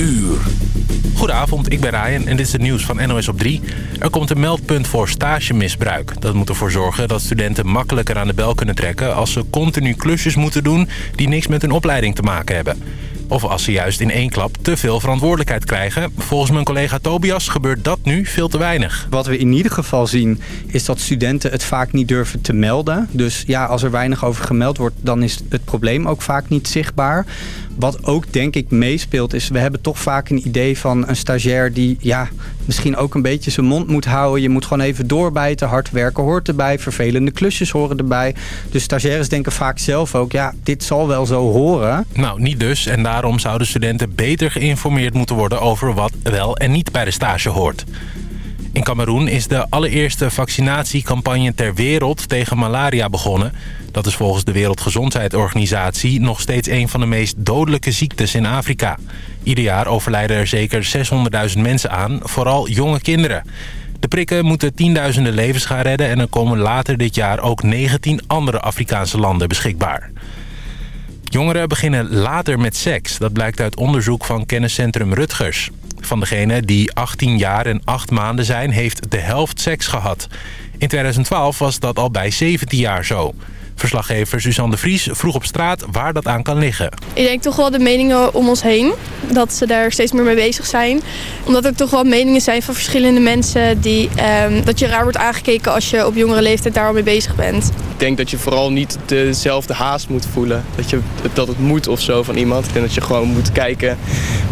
uur. Goedenavond, ik ben Ryan en dit is het nieuws van NOS op 3. Er komt een meldpunt voor stagemisbruik. Dat moet ervoor zorgen dat studenten makkelijker aan de bel kunnen trekken... als ze continu klusjes moeten doen die niks met hun opleiding te maken hebben. Of als ze juist in één klap te veel verantwoordelijkheid krijgen. Volgens mijn collega Tobias gebeurt dat nu veel te weinig. Wat we in ieder geval zien is dat studenten het vaak niet durven te melden. Dus ja, als er weinig over gemeld wordt, dan is het probleem ook vaak niet zichtbaar. Wat ook denk ik meespeelt is, we hebben toch vaak een idee van een stagiair die ja, misschien ook een beetje zijn mond moet houden. Je moet gewoon even doorbijten, hard werken hoort erbij, vervelende klusjes horen erbij. Dus stagiaires denken vaak zelf ook, ja, dit zal wel zo horen. Nou, niet dus. En daarom zouden studenten beter geïnformeerd moeten worden over wat wel en niet bij de stage hoort. In Cameroen is de allereerste vaccinatiecampagne ter wereld tegen malaria begonnen. Dat is volgens de Wereldgezondheidsorganisatie nog steeds een van de meest dodelijke ziektes in Afrika. Ieder jaar overlijden er zeker 600.000 mensen aan, vooral jonge kinderen. De prikken moeten tienduizenden levens gaan redden en er komen later dit jaar ook 19 andere Afrikaanse landen beschikbaar. Jongeren beginnen later met seks. Dat blijkt uit onderzoek van kenniscentrum Rutgers. Van degenen die 18 jaar en 8 maanden zijn, heeft de helft seks gehad. In 2012 was dat al bij 17 jaar zo. Verslaggever Suzanne de Vries vroeg op straat waar dat aan kan liggen. Ik denk toch wel de meningen om ons heen. Dat ze daar steeds meer mee bezig zijn. Omdat er toch wel meningen zijn van verschillende mensen... Die, ehm, dat je raar wordt aangekeken als je op jongere leeftijd daar al mee bezig bent. Ik denk dat je vooral niet dezelfde haast moet voelen. Dat, je, dat het moet of zo van iemand. Ik denk dat je gewoon moet kijken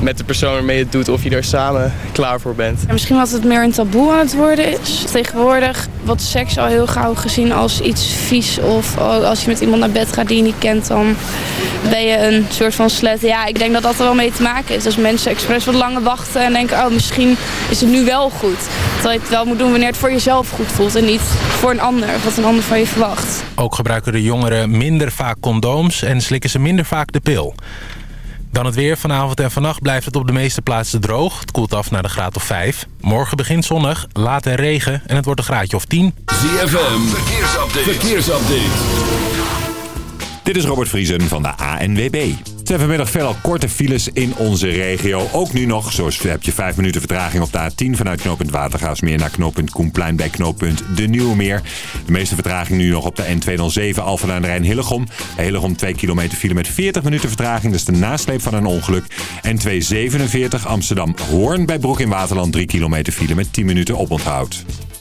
met de persoon waarmee je het doet... of je er samen klaar voor bent. En misschien wat het meer een taboe aan het worden is. Tegenwoordig wordt seks al heel gauw gezien als iets vies of als je met iemand naar bed gaat die je niet kent, dan ben je een soort van slet. Ja, ik denk dat dat er wel mee te maken is. Als mensen expres wat langer wachten en denken, oh misschien is het nu wel goed. Terwijl je het wel moet doen wanneer het voor jezelf goed voelt en niet voor een ander, wat een ander van je verwacht. Ook gebruiken de jongeren minder vaak condooms en slikken ze minder vaak de pil. Dan het weer. Vanavond en vannacht blijft het op de meeste plaatsen droog. Het koelt af naar de graad of 5. Morgen begint zonnig, later regen en het wordt een graadje of 10. ZFM, verkeersupdate. verkeersupdate. Dit is Robert Vriesen van de ANWB. Zijn vanmiddag veelal korte files in onze regio. Ook nu nog, zoals heb je 5 minuten vertraging op de A10 vanuit knooppunt Watergaasmeer naar knooppunt Koenplein bij knooppunt De Nieuwe Meer. De meeste vertraging nu nog op de N207 Alphen aan de Rijn Hillegom. Hillegom 2 kilometer file met 40 minuten vertraging. Is de nasleep van een ongeluk. N247 Amsterdam Hoorn bij Broek in Waterland 3 kilometer file met 10 minuten oponthoud.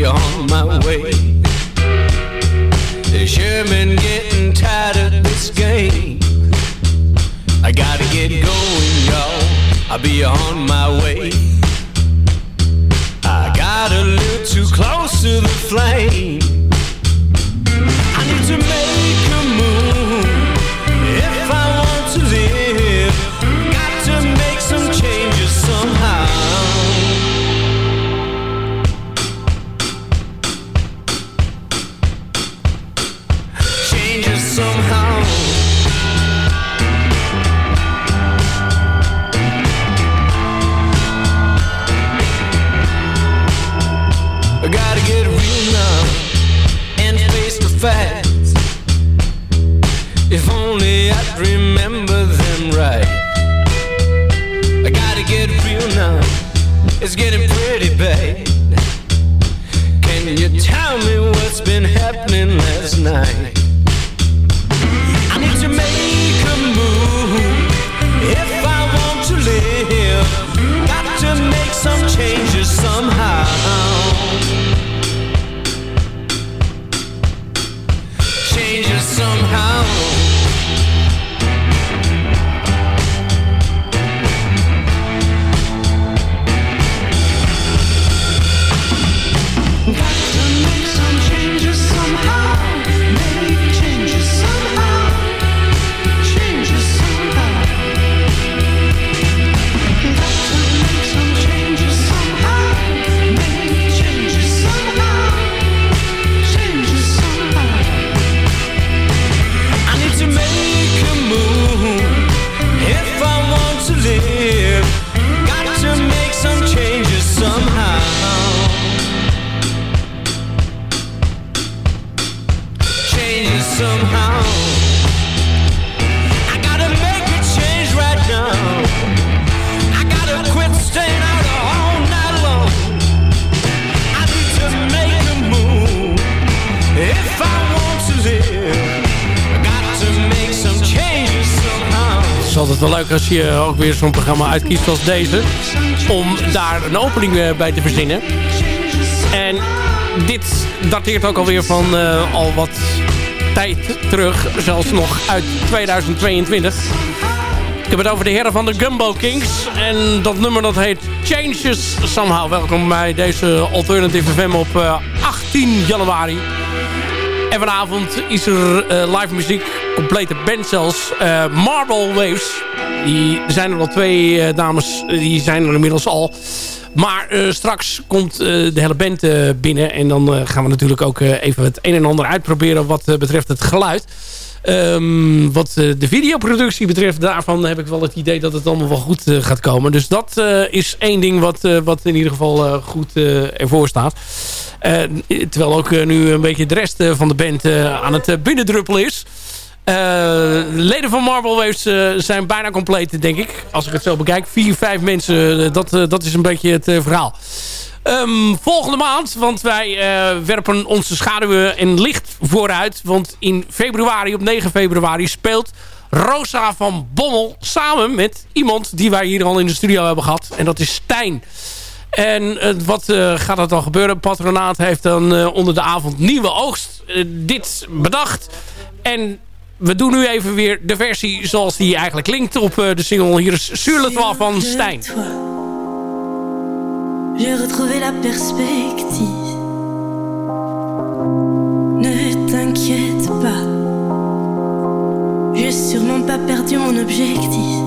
Be on my way. Been getting tired of this game. I gotta get going, y'all. I'll be on my way. I got a little too close to the flame. Altijd wel leuk als je ook weer zo'n programma uitkiest als deze. Om daar een opening eh, bij te verzinnen. En dit dateert ook alweer van eh, al wat tijd terug. Zelfs nog uit 2022. Ik heb het over de heren van de Gumbo Kings. En dat nummer dat heet Changes Somehow. Welkom bij deze Alternative FM op eh, 18 januari. En vanavond is er eh, live muziek, complete band zelfs. Eh, Marble Waves. Die, zijn er al twee eh, dames, die zijn er inmiddels al. Maar eh, straks komt de hele band binnen. En dan gaan we natuurlijk ook even het een en ander uitproberen wat betreft het geluid. Ehm, wat de videoproductie betreft, daarvan heb ik wel het idee dat het allemaal wel goed gaat komen. Dus dat is één ding wat, wat in ieder geval goed ervoor staat. Terwijl ook nu een beetje de rest van de band aan het binnendruppelen is. Eh, de leden van Marble Waves eh, zijn bijna compleet, denk ik. Als ik het zo bekijk. Vier, vijf mensen, eh, dat, dat is een beetje het verhaal. Ehm, volgende maand, want wij werpen onze schaduwen en licht vooruit. Want in februari, op 9 februari, speelt Rosa van Bommel samen met iemand die wij hier al in de studio hebben gehad. En dat is Stijn. En wat gaat er dan gebeuren? Patronaat heeft dan onder de avond nieuwe oogst dit bedacht. En we doen nu even weer de versie zoals die eigenlijk klinkt op eh, de single. Hier is Sur le Toit van Stijn. J'ai retrouvé la perspective. Ne t'inquiète pas. J'ai sûrement pas perdu mon objectif.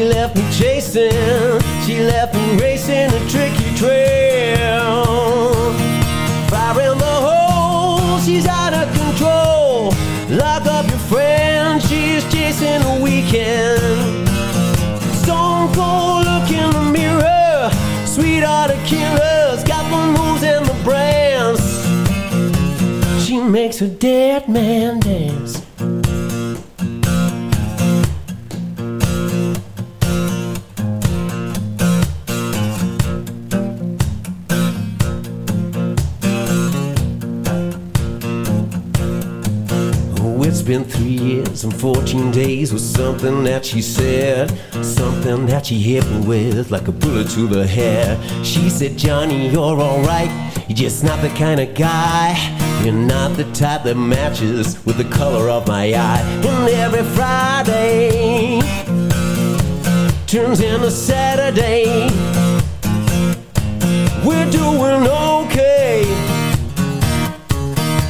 She left me chasing, she left me racing a tricky trail. Fire in the hole, she's out of control. Lock up your friend, she's chasing a weekend. Stone cold look in the mirror, sweetheart of killers, got the moves and the brands. She makes a dead man dance. And 14 days with something that she said. Something that she hit me with like a bullet to the head. She said, Johnny, you're alright. You're just not the kind of guy. You're not the type that matches with the color of my eye. And every Friday turns into Saturday. We're doing okay.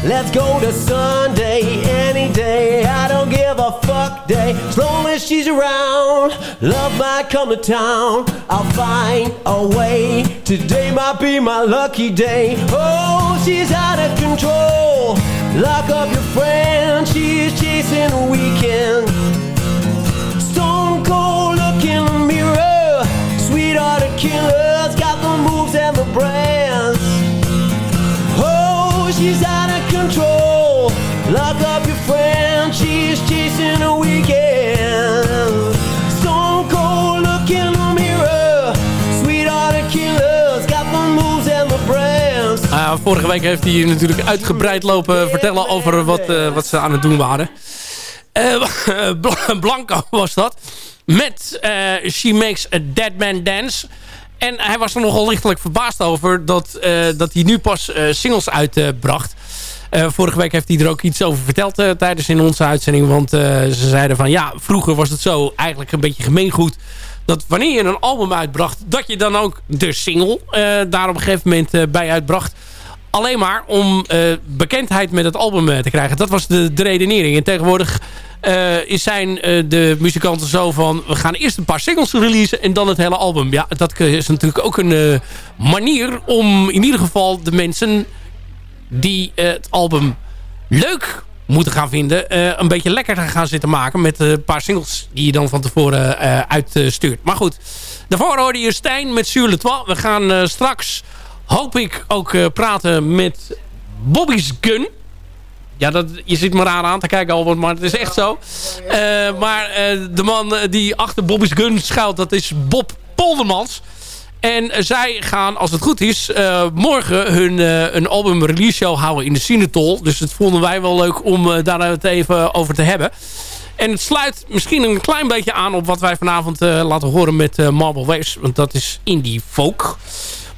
Let's go to Sunday any day. I don't a fuck day. As long as she's around, love might come to town. I'll find a way. Today might be my lucky day. Oh, she's out of control. Lock up your friend. She's chasing a weekend. Stone cold look in the mirror. Sweetheart of killers. Got the moves and the brands. Oh, she's out of control. Lock up vorige week heeft hij natuurlijk uitgebreid lopen vertellen over wat, eh, wat ze aan het doen waren. Bl- Blanco was dat. Met eh, She Makes a Dead Man Dance. En hij was er nogal lichtelijk verbaasd over dat, dat hij nu pas singles uitbracht. Eh, vorige week heeft hij er ook iets over verteld eh, tijdens in onze uitzending. Want eh, ze zeiden van ja, vroeger was het zo eigenlijk een beetje gemeengoed. Dat wanneer je een album uitbracht, dat je dan ook de single daar op een gegeven moment bij uitbracht. Alleen maar om bekendheid met het album te krijgen. Dat was de, de redenering. En tegenwoordig is zijn de muzikanten zo van... we gaan eerst een paar singles releasen en dan het hele album. Ja, dat is natuurlijk ook een manier om in ieder geval de mensen... die eh, het album leuk moeten gaan vinden... eh, een beetje lekker gaan zitten maken... met een paar singles die je dan van tevoren eh, uitstuurt. Maar goed, daarvoor hoorde je Stijn met Sur Le Toit. We gaan eh, straks, hoop ik, ook eh, praten met Bobby's Gun... Ja, dat, je zit me raar aan te kijken, Albert, maar het is echt zo. Eh, maar eh, de man eh, die achter Bobby's Gun schuilt, dat is Bob Poldermans. En zij gaan, als het goed is, eh, morgen hun eh, een album release show houden in de Cinetol. Dus dat vonden wij wel leuk om eh, daar het even over te hebben. En het sluit misschien een klein beetje aan op wat wij vanavond laten horen met Marble Waves. Want dat is indie folk.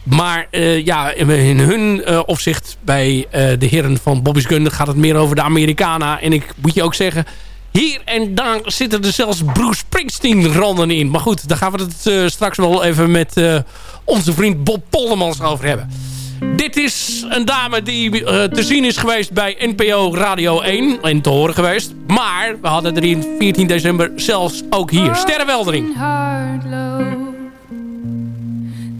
Maar ja, in hun opzicht bij de heren van Bobby's Gun gaat het meer over de Americana. En ik moet je ook zeggen, hier en daar zitten er zelfs Bruce Springsteen randen in. Maar goed, daar gaan we het eh, straks wel even met eh, onze vriend Bob Pollemans over hebben. Dit is een dame die eh, te zien is geweest bij NPO Radio 1 en te horen geweest. Maar we hadden er in 14 december zelfs ook hier. Sterrenweldering.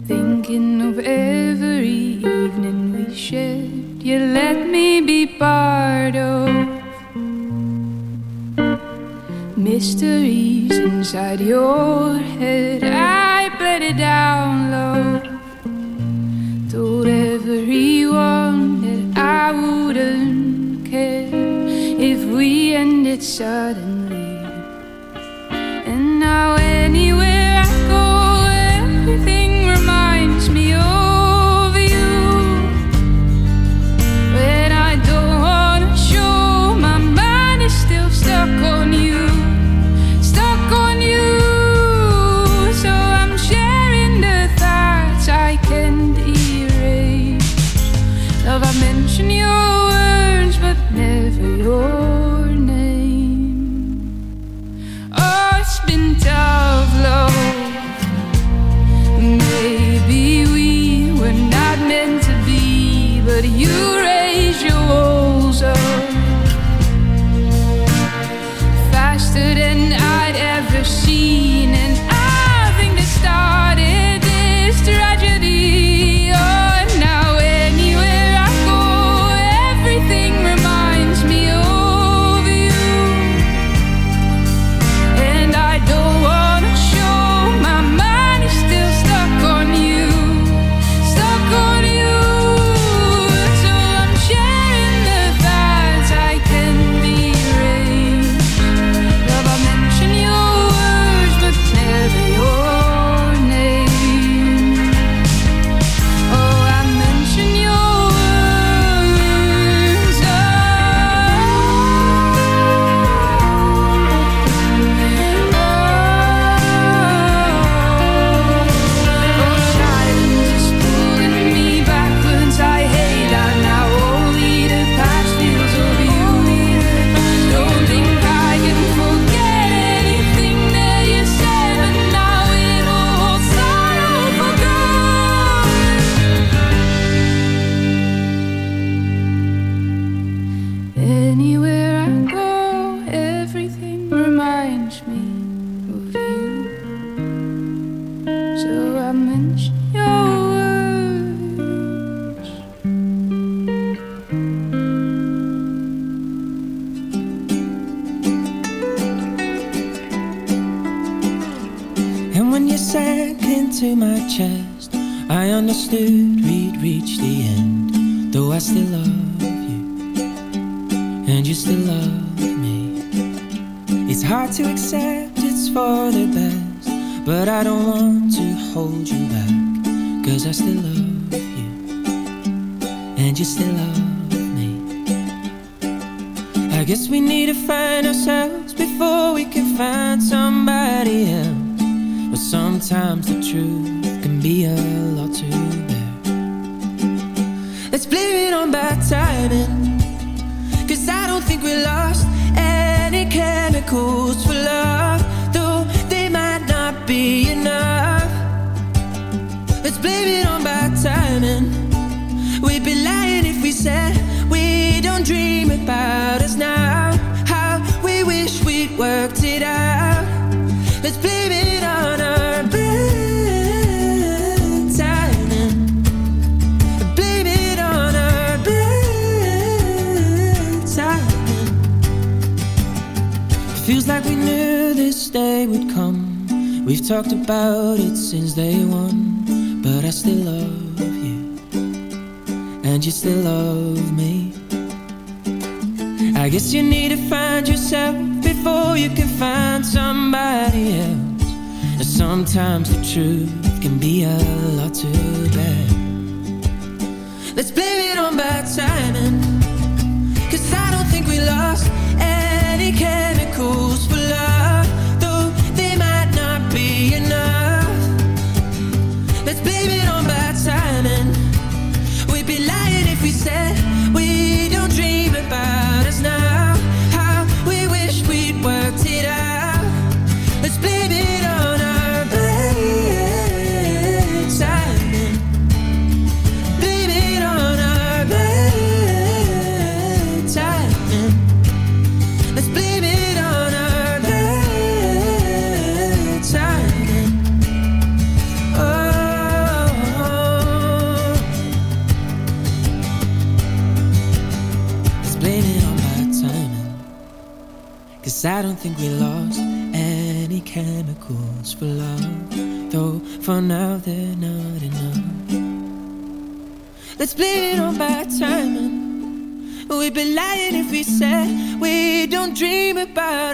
Thinking of every evening we You let me be part of mysteries inside your head. I bled it down low. Told everyone that I wouldn't care if we ended suddenly. And now, anywhere I go, everything reminds me of. Let's blame it on bad timing. We'd be lying if we said we don't dream about us now. How we wish we'd worked it out. Let's blame it on our bad timing. Blame it on our bad timing. Feels like we knew this day would come. We've talked about it since day one but I still love you, and you still love me. I guess you need to find yourself before you can find somebody else. And sometimes the truth can be a lot too bad. Let's play don't think we lost any chemicals for love, though for now they're not enough. Let's blame it on bad timing. We'd be lying if we said we don't dream about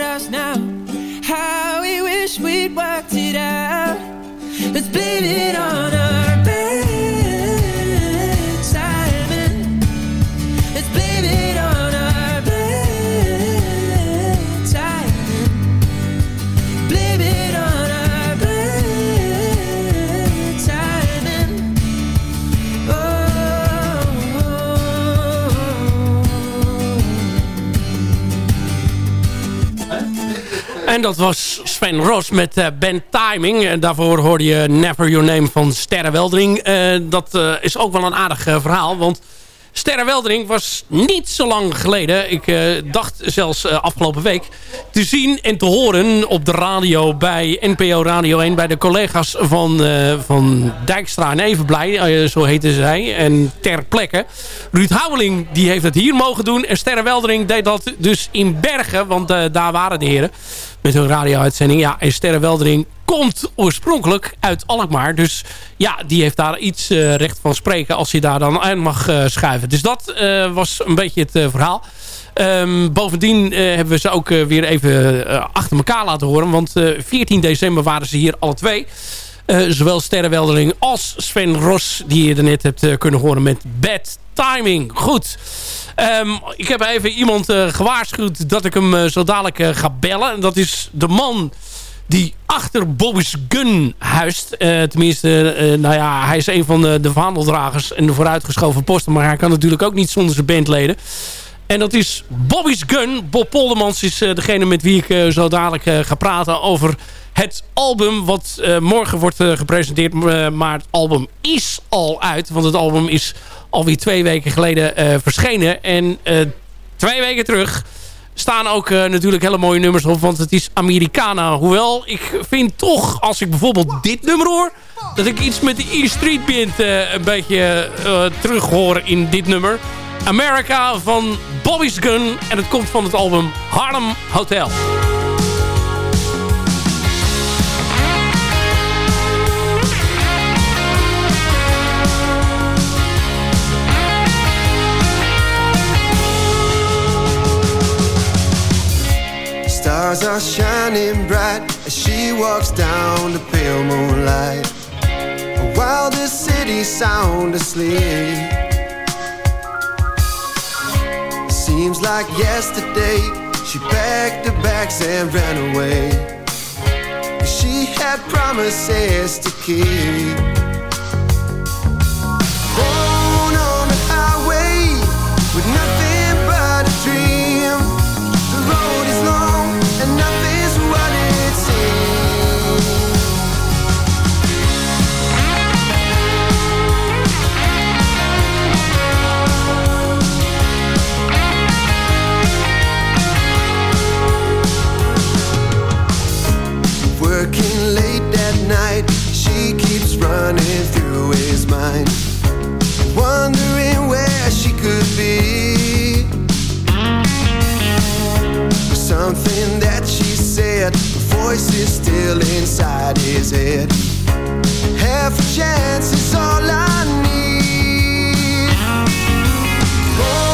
dat was Sven Ros met eh, Ben Timing. En daarvoor hoorde je Never Your Name van Sterre Weldering. Eh, dat eh, is ook wel een aardig verhaal. Want Sterre Weldering was niet zo lang geleden... ik eh, dacht zelfs eh, afgelopen week... te zien en te horen op de radio bij NPO Radio 1... bij de collega's van, eh, van Dijkstra en Evenblij. zo heette zij. En ter plekke. Ruud Houweling die heeft het hier mogen doen. En Sterre Weldering deed dat dus in Bergen. Want daar waren de heren met hun radio-uitzending. Ja, en Sterre Weldering komt oorspronkelijk uit Alkmaar. Dus ja, die heeft daar iets eh, recht van spreken als hij daar dan aan mag eh, schuiven. Dus dat eh, was een beetje het verhaal. Ehm, bovendien hebben we ze ook weer even achter elkaar laten horen. Want eh, 14 december waren ze hier alle twee. Zowel Sterrenweldering als Sven Ros, die je net hebt kunnen horen met Bad Timing. Goed. Ehm, ik heb even iemand gewaarschuwd dat ik hem zo dadelijk ga bellen. En dat is de man die achter Bobby's Gun huist. Eh, tenminste, eh, nou ja, hij is een van de, de vaandeldragers en de vooruitgeschoven posten. Maar hij kan natuurlijk ook niet zonder zijn bandleden. En dat is Bobby's Gun. Bob Poldermans is eh, degene met wie ik zo dadelijk ga praten over het album wat morgen wordt gepresenteerd. Maar het album is al uit. Want het album is alweer twee weken geleden verschenen. En twee weken terug staan ook eh, natuurlijk hele mooie nummers op. Want het is Americana. Hoewel, ik vind toch, als ik bijvoorbeeld dit nummer hoor... dat ik iets met de E Street Band eh, een beetje eh, terug hoor in dit nummer. America van Bobby's Gun. En het komt van het album Harlem Hotel. Stars are shining bright as she walks down the pale moonlight. While the city sound asleep. Seems like yesterday she packed her bags and ran away. She had promises to keep. Mind, wondering where she could be. Something that she said, voice is still inside his head. Half a chance is all I need. Born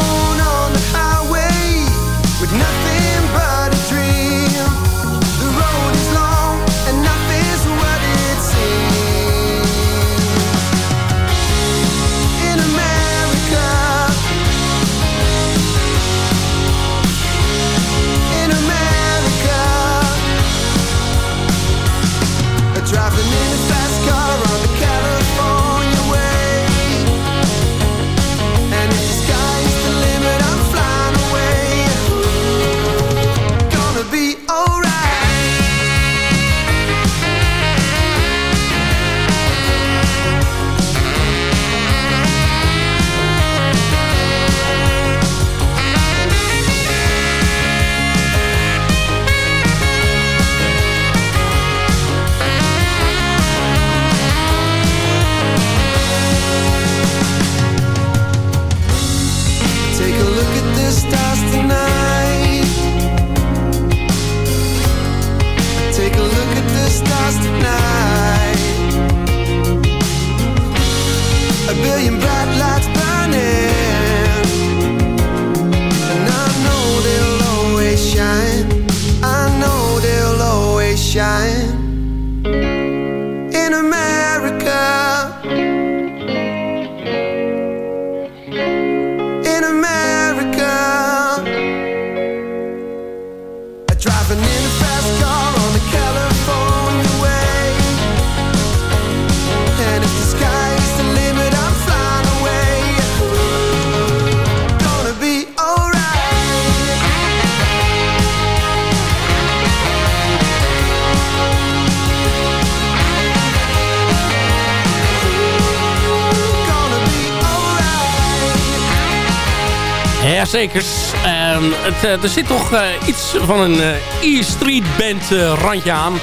Ja, zeker. Ehm, eh, er zit toch eh, iets van een eh, E-Street Band randje aan.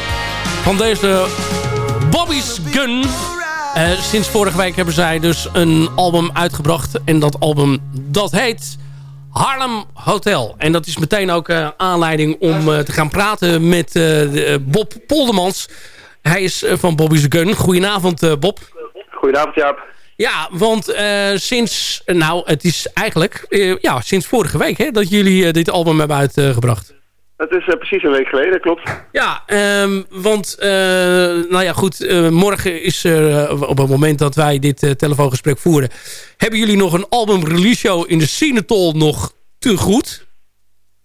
Van deze Bobby's Gun. Sinds vorige week hebben zij dus een album uitgebracht. En dat album, dat heet Harlem Hotel. En dat is meteen ook aanleiding om te gaan praten met Bob Poldermans. Hij is van Bobby's Gun. Goedenavond, Bob. Goedenavond, Jaap. Ja, want eh, sinds, nou, het is eigenlijk, eh, ja, sinds vorige week hè, dat jullie eh, dit album hebben uitgebracht. Het is eh, precies een week geleden, klopt. Ja, ehm, want, eh, nou ja, goed, eh, morgen is er, eh, op het moment dat wij dit eh, telefoongesprek voeren, hebben jullie nog een album release show in de Cinetol nog te goed?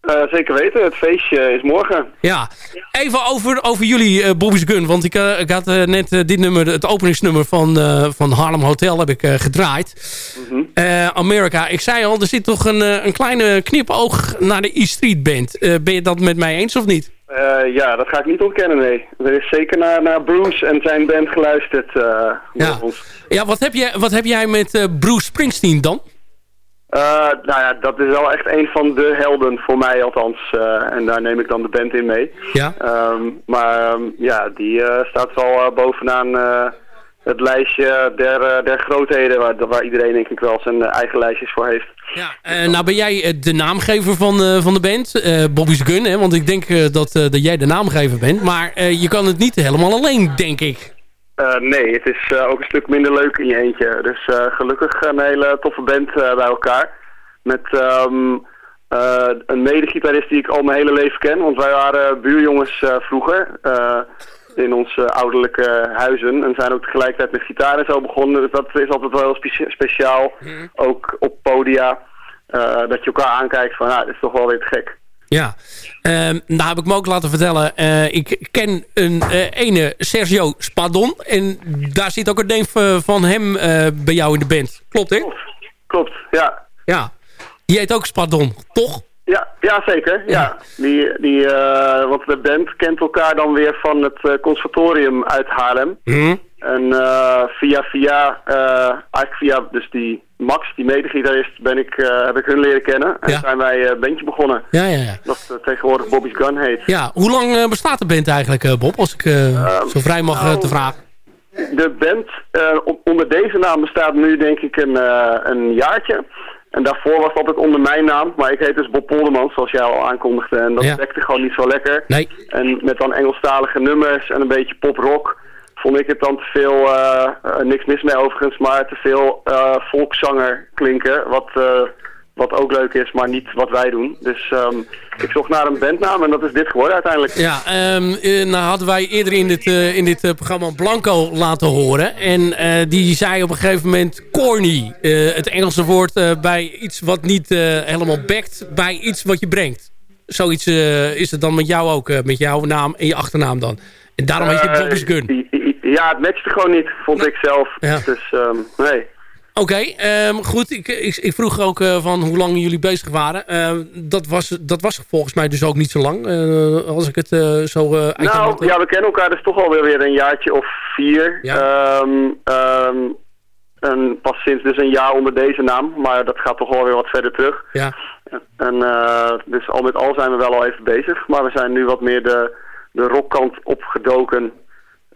Eh, zeker weten, het feestje is morgen. Ja, even over, over jullie eh, Bobby's Gun. Want ik, eh, ik had net dit nummer, het openingsnummer van, van Harlem Hotel heb ik gedraaid. Eh, Amerika, ik zei al, er zit toch een, een kleine knipoog naar de E-Street Band. Ben je dat met mij eens of niet? Ja, dat ga ik niet ontkennen, nee. Er is zeker naar, naar Bruce en zijn band geluisterd. Ja. Ja, wat heb, jij, wat heb jij met Bruce Springsteen dan? Eh, nou ja, dat is wel echt een van de helden voor mij althans. eh, en daar neem ik dan de band in mee. Ja. Ehm, maar ehm, ja, die eh, staat wel bovenaan het lijstje der, der grootheden... Waar, waar iedereen denk ik wel zijn eigen lijstjes voor heeft. Eh, nou ben jij de naamgever van, van de band, Bobby's Gun. Hè? Want ik denk dat, dat jij de naamgever bent. Maar je kan het niet helemaal alleen, denk ik. Eh, nee, het is eh, ook een stuk minder leuk in je eentje. Dus eh, gelukkig een hele toffe band bij elkaar. Met eh, een medegitarist die ik al mijn hele leven ken. Want wij waren buurjongens vroeger in onze ouderlijke huizen. En zijn ook tegelijkertijd met gitaar en zo begonnen. Dus dat is altijd wel heel spe- speciaal. Ook op podia. dat je elkaar aankijkt van, nou, dit is toch wel weer te gek. Ja, Ehm nou heb ik me ook laten vertellen. eh, ik ken een eh, ene Sergio Spadon. En daar zit ook een neef eh, van hem bij jou in de band. Klopt, hè? Klopt, ja. Ja. Die heet ook Spadon, toch? Ja, ja zeker. Ja. Die, die, eh, want de band kent elkaar dan weer van het conservatorium uit Haarlem. Hm? En eh, via via, eh, eigenlijk via dus die Max, die medegitarist, ben ik, eh, heb ik hun leren kennen. En Ja. zijn wij eh, een bandje begonnen. Ja, ja, ja. Dat eh, tegenwoordig Bobby's Gun heet. Ja, hoe lang eh, bestaat de band eigenlijk, eh, Bob? Als ik eh, zo vrij mag eh, te vragen. De band eh, onder deze naam bestaat nu denk ik een, eh, een jaartje. En daarvoor was het altijd onder mijn naam. Maar ik heet dus Bob Polderman, zoals jij al aankondigde. En dat Ja. dekte gewoon niet zo lekker. Nee. En met dan Engelstalige nummers en een beetje pop-rock... vond ik het dan te veel, eh, eh, niks mis mee overigens... maar te veel eh, volkszanger klinken. Wat, wat ook leuk is, maar niet wat wij doen. Dus ehm, ik zocht naar een bandnaam en dat is dit geworden uiteindelijk. Ja, eh, nou hadden wij eerder in dit, in dit programma Blanco laten horen. En die zei op een gegeven moment corny. het Engelse woord bij iets wat niet helemaal bekt bij iets wat je brengt. Zoiets is het dan met jou ook, met jouw naam en je achternaam dan. En daarom heet je Eh, Bobby's Gun. Ja, het matchte gewoon niet, vond ik zelf. Ja. Dus ehm, nee. Oké, ehm, goed. Ik, ik, ik vroeg ook eh, van hoe lang jullie bezig waren. Ehm, dat, was, dat was volgens mij dus ook niet zo lang. eh, als ik het zo Nou, ja, we kennen elkaar dus toch alweer weer een jaartje of vier. En pas sinds dus een jaar onder deze naam, maar dat gaat toch alweer wat verder terug. Ja. En dus al met al zijn we wel al even bezig, maar we zijn nu wat meer de, de rockkant opgedoken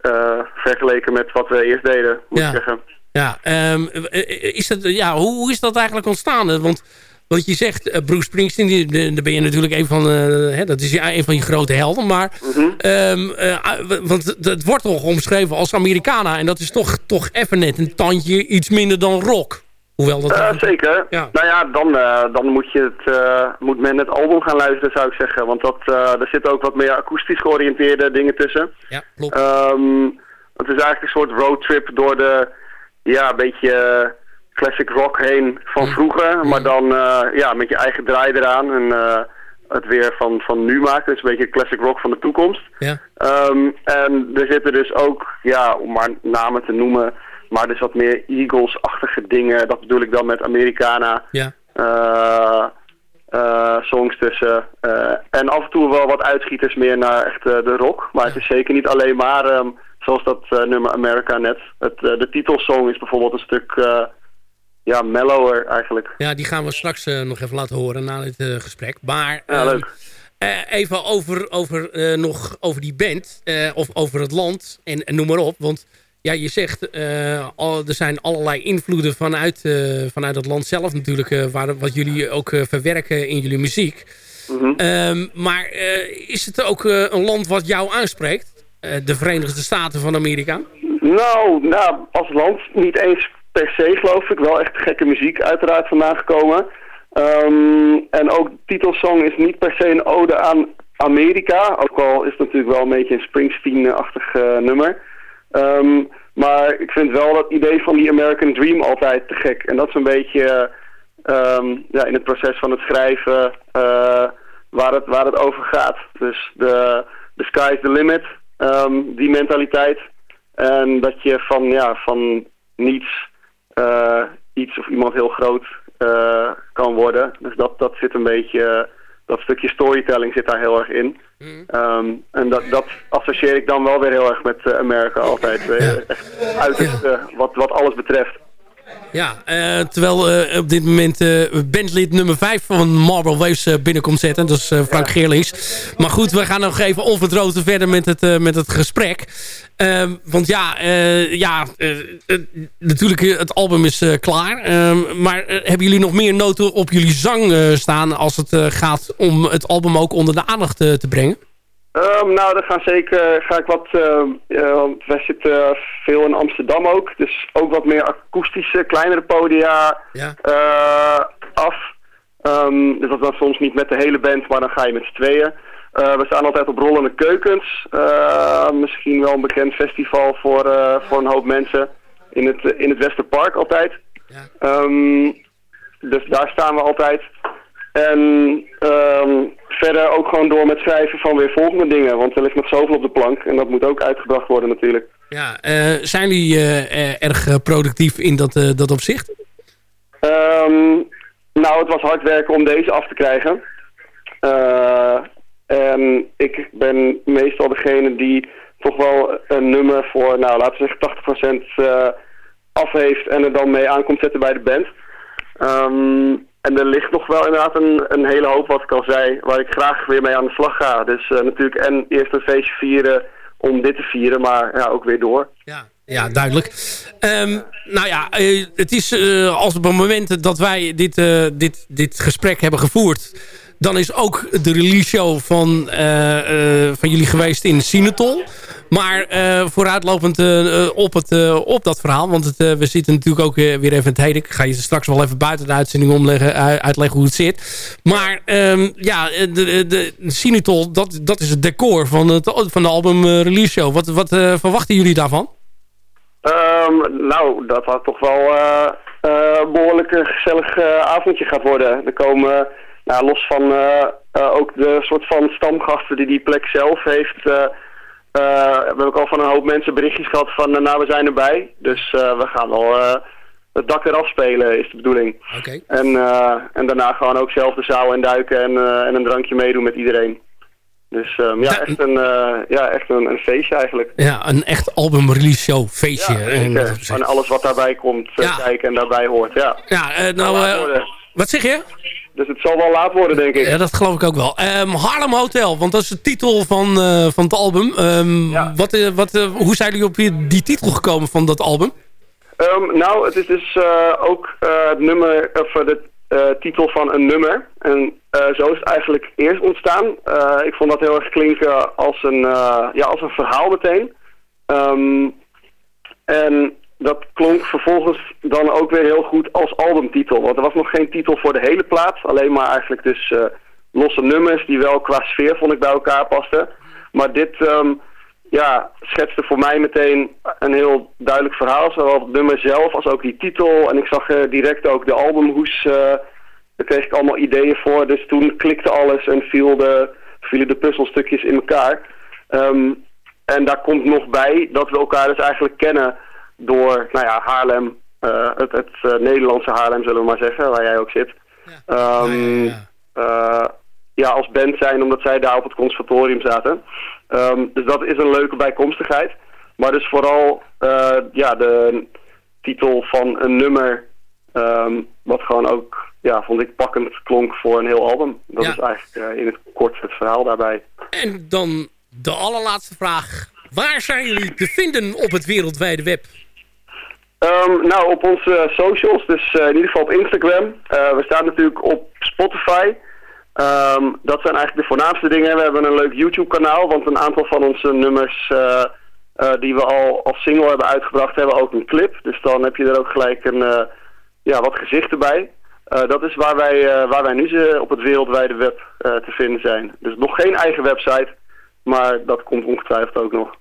eh, vergeleken met wat we eerst deden, moet Ja. ik zeggen. Ja, eh, is dat, ja hoe, hoe is dat eigenlijk ontstaan? Want wat je zegt, eh, Bruce Springsteen, daar ben je natuurlijk een van, eh, hè, dat is ja, een van je grote helden. Maar, eh, want het- het wordt toch omschreven als Americana. En dat is toch, toch even net een tandje iets minder dan rock. Hoewel dat... Eh, zeker. Ja. Nou ja, dan, eh, dan moet, je het, eh, moet men het album gaan luisteren, zou ik zeggen. Want dat, er zitten ook wat meer akoestisch georiënteerde dingen tussen. Ja, klopt. Ehm, het is eigenlijk een soort roadtrip door de, ja, een beetje classic rock heen van vroeger. Maar dan, eh, ja, met je eigen draai eraan en het weer van, van nu maken. Dus een beetje classic rock van de toekomst. Ja. Ehm, en er zitten dus ook, ja, om maar namen te noemen, maar dus wat meer Eagles-achtige dingen. Dat bedoel ik dan met Americana. Ja. eh, eh, songs tussen. eh, en af en toe wel wat uitschieters meer naar echt de rock. Maar het is zeker niet alleen maar, ehm, zoals dat nummer America net. Het, de titelsong is bijvoorbeeld een stuk, ja, mellower eigenlijk. Ja, die gaan we straks nog even laten horen na dit gesprek. Maar Ja, ehm, leuk. eh, even over, over, nog over die band of over het land en, en noem maar op. Want ja, je zegt eh, al, er zijn allerlei invloeden vanuit, eh, vanuit het land zelf natuurlijk, eh, waar, wat jullie ook verwerken in jullie muziek. Mhm. Ehm, maar is het ook een land wat jou aanspreekt? De Verenigde Staten van Amerika? Nou, nou, als land niet eens per se geloof ik. Wel echt gekke muziek uiteraard vandaan gekomen. Ehm, en ook de titelsong is niet per se een ode aan Amerika. Ook al is het natuurlijk wel een beetje een Springsteen-achtig nummer. Ehm, maar ik vind wel dat idee van die American Dream altijd te gek. En dat is een beetje ehm, ja, in het proces van het schrijven eh, waar, het, waar het over gaat. Dus de, the sky's the limit, ehm, die mentaliteit. En dat je van, ja, van niets eh, iets of iemand heel groot eh, kan worden. Dus dat, dat zit een beetje, dat stukje storytelling zit daar heel erg in. Ehm, en dat, dat associeer ik dan wel weer heel erg met eh, Amerika altijd. Echt uiterst eh, wat, wat alles betreft. Ja, eh, terwijl eh, op dit moment eh, bandlid nummer 5 van Marble Waves binnenkomt zetten. Dat is Frank Geerlings. Maar goed, we gaan nog even onverdroten verder met het, met het gesprek. Ehm, want ja, ja natuurlijk het album is klaar. Ehm, maar hebben jullie nog meer noten op jullie zang staan... als het gaat om het album ook onder de aandacht te brengen? Ehm, nou, dan gaan zeker ga ik wat. eh, eh, want wij zitten veel in Amsterdam ook. Dus ook wat meer akoestische, kleinere podia eh, af. Ehm, dus dat dan soms niet met de hele band, maar dan ga je met z'n tweeën. Eh, we staan altijd op Rollende Keukens. Eh, misschien wel een bekend festival voor, eh, voor een hoop mensen. In het, in het Westerpark altijd. Ehm, dus daar staan we altijd. En ehm, verder ook gewoon door met schrijven van weer volgende dingen. Want er ligt nog zoveel op de plank. En dat moet ook uitgebracht worden natuurlijk. Ja, eh, zijn jullie eh, erg eh, productief in dat, dat opzicht? Ehm, nou, het was hard werken om deze af te krijgen. En ik ben meestal degene die toch wel een nummer voor, nou laten we zeggen 80% eh af heeft en er dan mee aan komt zetten bij de band. Ehm, en er ligt nog wel inderdaad een, een hele hoop, wat ik al zei, waar ik graag weer mee aan de slag ga. Dus eh, natuurlijk en eerst een feestje vieren om dit te vieren, maar ja, ook weer door. Ja, duidelijk. Ehm, nou ja, eh, het is eh, als op het moment dat wij dit, dit, dit gesprek hebben gevoerd... dan is ook de release show van, eh, eh, van jullie geweest in Sinatol. Maar eh, vooruitlopend op, het, op dat verhaal... want het, we zitten natuurlijk ook weer even in het heden. Ik ga je straks wel even buiten de uitzending omleggen, uitleggen hoe het zit. Maar ehm, ja, de, de, dat, dat is het decor van, het, van de album release show. Wat, wat verwachten jullie daarvan? Ehm, nou, dat dat toch wel een behoorlijk gezellig avondje gaat worden. Er komen, nou, los van eh, eh, ook de soort van stamgasten die die plek zelf heeft... eh we hebben ook al van een hoop mensen berichtjes gehad van, nou, we zijn erbij. Dus we gaan wel het dak eraf spelen, is de bedoeling. Oké. En, en daarna gewoon ook zelf de zaal in duiken en, en een drankje meedoen met iedereen. Dus ehm, ja, echt, een, ja, echt een, een feestje eigenlijk. Ja, een echt album release show feestje. Ja, En. En alles wat daarbij komt kijken en daarbij hoort, ja. Ja, nou, wat zeg je? Dus het zal wel laat worden, denk ik. Ja, dat geloof ik ook wel. Ehm, Harlem Hotel, want dat is de titel van, eh, van het album. Ehm, wat, eh, wat, eh, hoe zijn jullie op die titel gekomen van dat album? Ehm, nou, het is dus ook het nummer, of de titel van een nummer. En zo is het eigenlijk eerst ontstaan. Ik vond dat heel erg klinken als een, ja, als een verhaal meteen. En dat klonk vervolgens dan ook weer heel goed als albumtitel. Want er was nog geen titel voor de hele plaat. Alleen maar eigenlijk dus eh, losse nummers die wel qua sfeer vond ik bij elkaar pasten. Maar dit ehm, ja, schetste voor mij meteen een heel duidelijk verhaal. Zowel het nummer zelf als ook die titel. En ik zag eh, direct ook de albumhoes. eh daar kreeg ik allemaal ideeën voor. Dus toen klikte alles en viel de, vielen de puzzelstukjes in elkaar. Ehm, en daar komt nog bij dat we elkaar dus eigenlijk kennen door, nou ja, Haarlem. eh, het het eh, Nederlandse Haarlem, zullen we maar zeggen, waar jij ook zit. Ehm, eh, ja, als band zijn, omdat zij daar op het conservatorium zaten. Ehm, dus dat is een leuke bijkomstigheid. Maar dus vooral ja, de titel van een nummer Ehm, wat gewoon ook, ja, vond ik pakkend klonk voor een heel album. Dat Ja. is eigenlijk in het kort het verhaal daarbij. En dan de allerlaatste vraag. Waar zijn jullie te vinden op het wereldwijde web? Ehm, nou, op onze socials, dus eh, in ieder geval op Instagram. Eh, we staan natuurlijk op Spotify. Ehm, dat zijn eigenlijk de voornaamste dingen. We hebben een leuk YouTube-kanaal, want een aantal van onze nummers eh, die we al als single hebben uitgebracht, hebben ook een clip. Dus dan heb je er ook gelijk een, ja, wat gezichten bij. Dat is waar wij, waar wij nu op het wereldwijde web te vinden zijn. Dus nog geen eigen website, maar dat komt ongetwijfeld ook nog.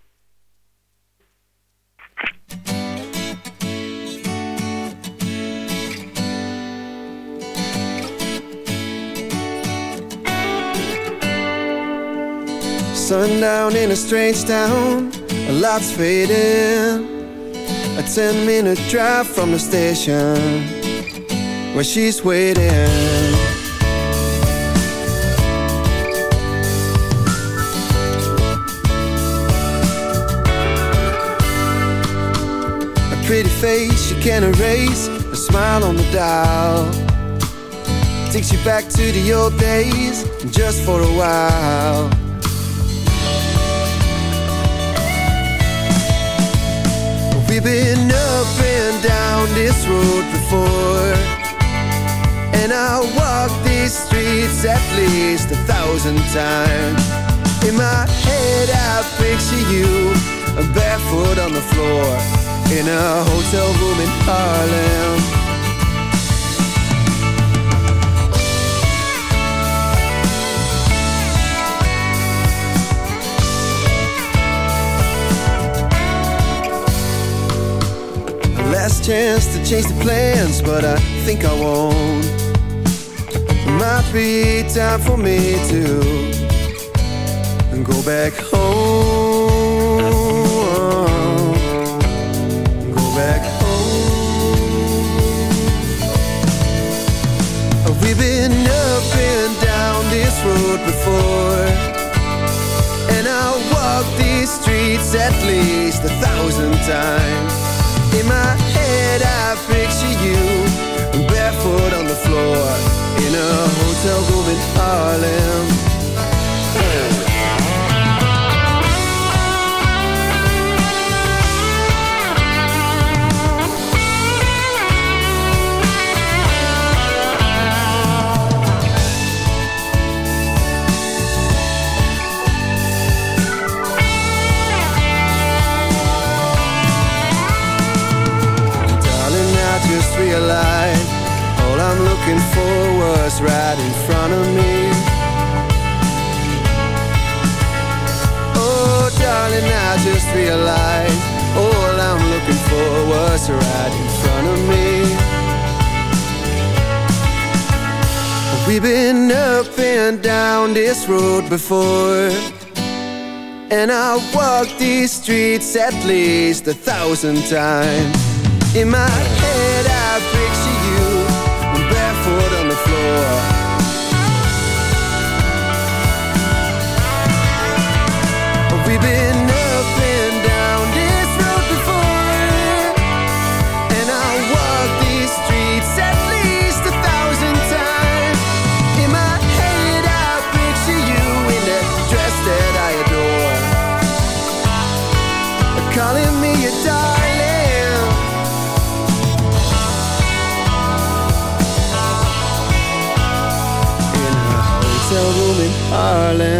Sundown in a strange town, a light's fading. A ten minute drive from the station where she's waiting. A pretty face you can't erase, a smile on the dial. Takes you back to the old days, just for a while. We've been up and down this road before. And I walk these streets at least a thousand times. In my head I picture you Barefoot on the floor In a hotel room in Harlem Last chance to change the plans, but I think I won't. Might be time for me to go back home. Go back home. We've been up and down this road before. And I walk these streets at least a thousand times. In my head, I picture you barefoot on the floor in a hotel room in Harlem. Looking for was right in front of me. Oh, darling, I just realized all I'm looking for was right in front of me. We've been up and down this road before. And I've walked these streets at least a thousand times. In my amor in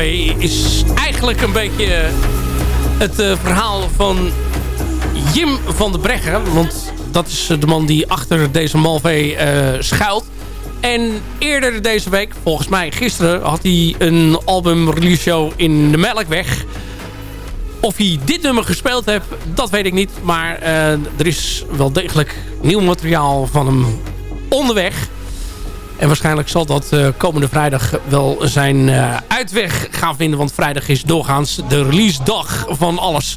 Is eigenlijk een beetje het eh, verhaal van Jim van der Breggen. Want dat is de man die achter deze Malvé eh, schuilt. En eerder deze week, volgens mij gisteren, had hij een album release show in de Melkweg. Of hij dit nummer gespeeld heeft, dat weet ik niet. Maar eh, er is wel degelijk nieuw materiaal van hem onderweg. En waarschijnlijk zal dat eh, komende vrijdag wel zijn eh, uitweg gaan vinden. Want vrijdag is doorgaans de release dag van alles.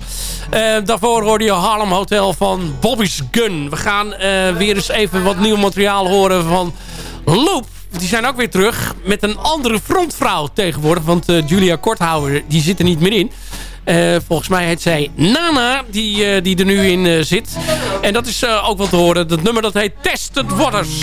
Eh, daarvoor hoorde je Harlem Hotel van Bobby's Gun. We gaan weer eens even wat nieuw materiaal horen van Loop. Die zijn ook weer terug met een andere frontvrouw tegenwoordig. Want Julia Korthouwer die zit er niet meer in. volgens mij heet zij Nana, die, die er nu in zit. En dat is ook wel te horen. Dat nummer dat heet Tested Waters.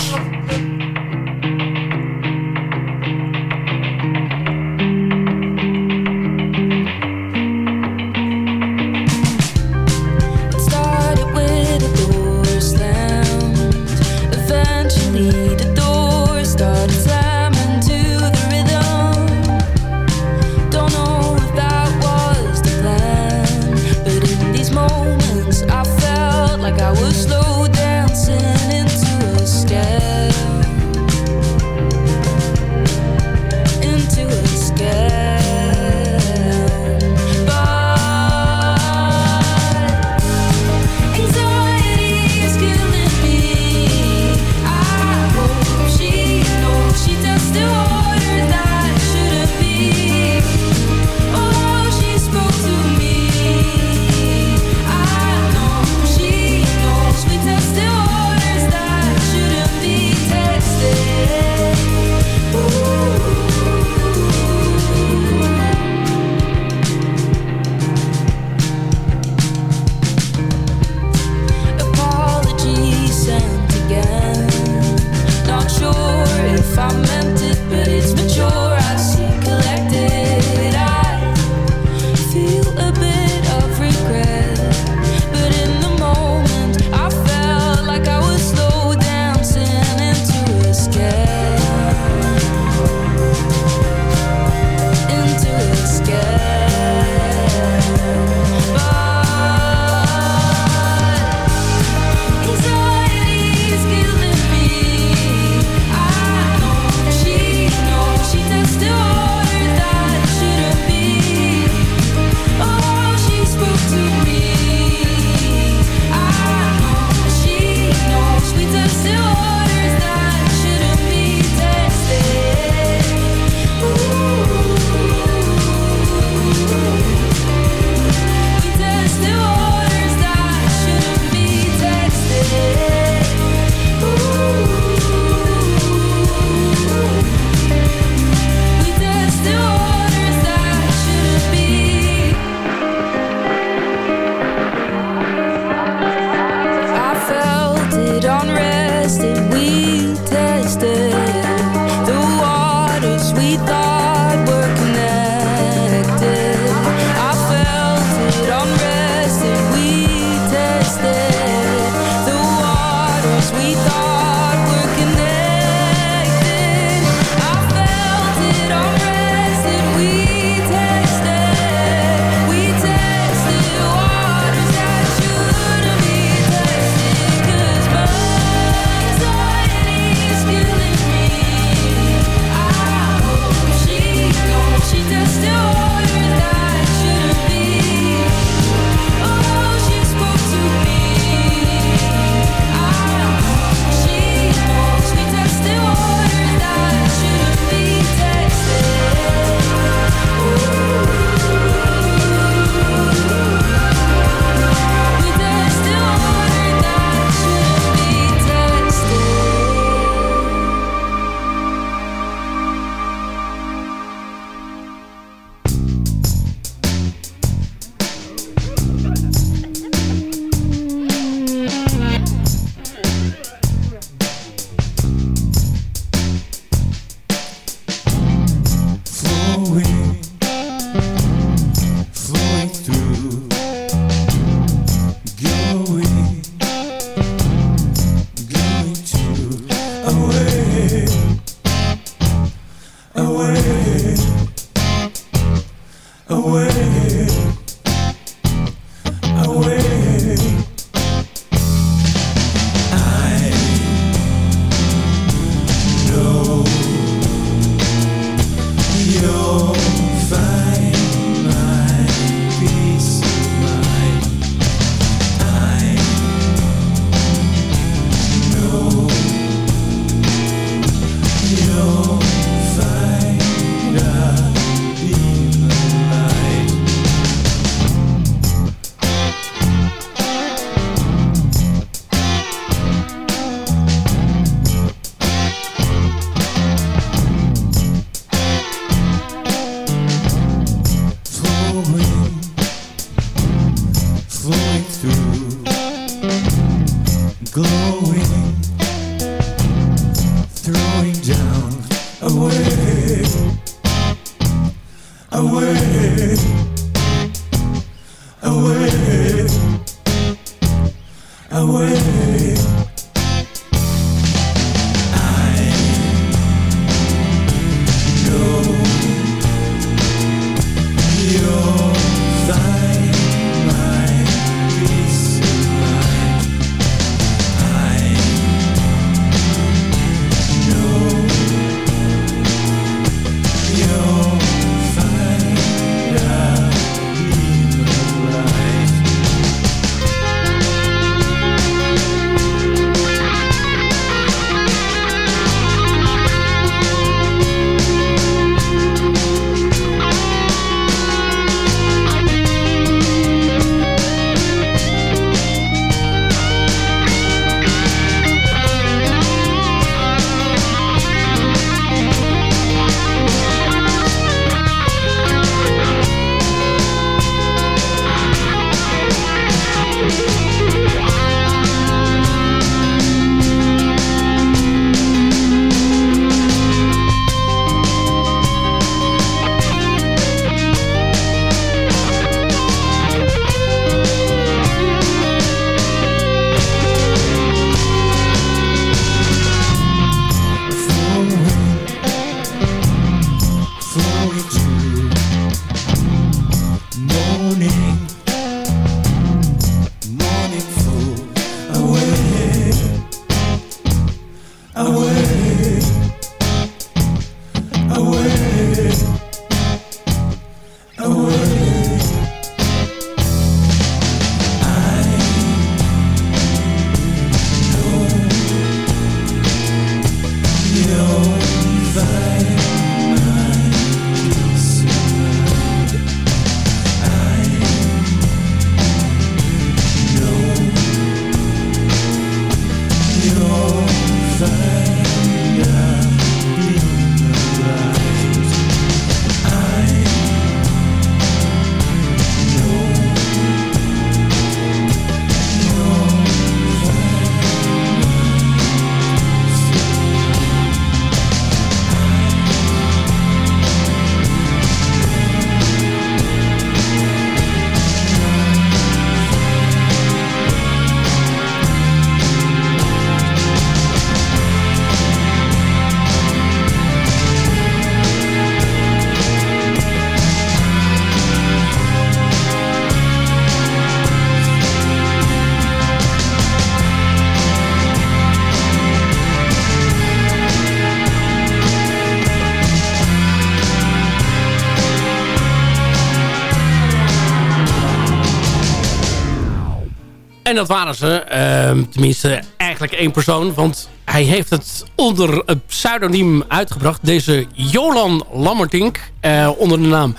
En dat waren ze. ehm, tenminste, eigenlijk één persoon. Want hij heeft het onder een pseudoniem uitgebracht. Deze Jolan Lammertink. eh, onder de naam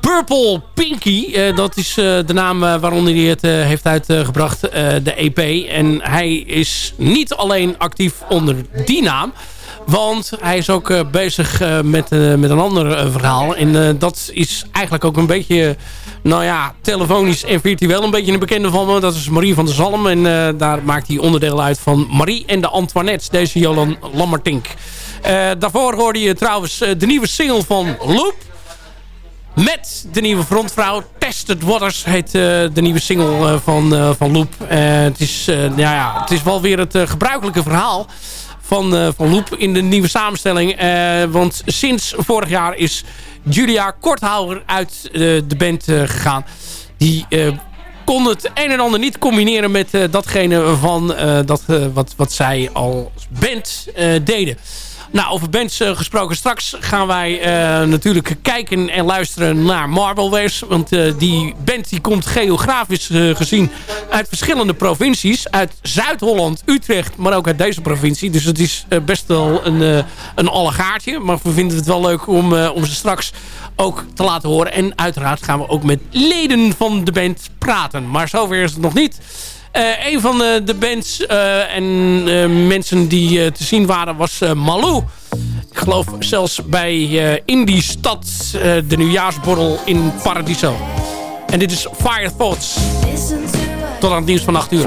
Purple Pinky. eh, dat is eh, de naam waaronder hij het heeft uitgebracht. de EP. En hij is niet alleen actief onder die naam. Want hij is ook bezig met, met een ander verhaal. En dat is eigenlijk ook een beetje, nou ja, telefonisch en virtueel een beetje een bekende van me. Dat is Marie van der Zalm. En eh, daar maakt hij onderdeel uit van Marie en de Antoinettes. Deze Jolan Lammertink. Eh, daarvoor hoorde je trouwens eh, de nieuwe single van Loop. Met de nieuwe frontvrouw. Tested Waters heet de nieuwe single van, van Loop. Het, is, nou ja, het is wel weer het gebruikelijke verhaal van, eh, van Loop in de nieuwe samenstelling. Eh, want sinds vorig jaar is Julia Korthouwer uit eh, de band gegaan. Die kon het een en ander niet combineren met datgene van dat, wat, wat zij als band deden. Nou, over bands eh, gesproken. Straks gaan wij eh, natuurlijk kijken en luisteren naar Marvelwares. Want eh, die band die komt geografisch gezien uit verschillende provincies. Uit Zuid-Holland, Utrecht, maar ook uit deze provincie. Dus het is best wel een, een allegaartje. Maar we vinden het wel leuk om, om ze straks ook te laten horen. En uiteraard gaan we ook met leden van de band praten. Maar zover is het nog niet. Eh, een van de, de bands eh, en eh, mensen die eh, te zien waren was eh, Malou. Ik geloof zelfs bij eh, in die stad eh, de nieuwjaarsborrel in Paradiso. En dit is Fire Thoughts. Tot aan het nieuws van 8 uur.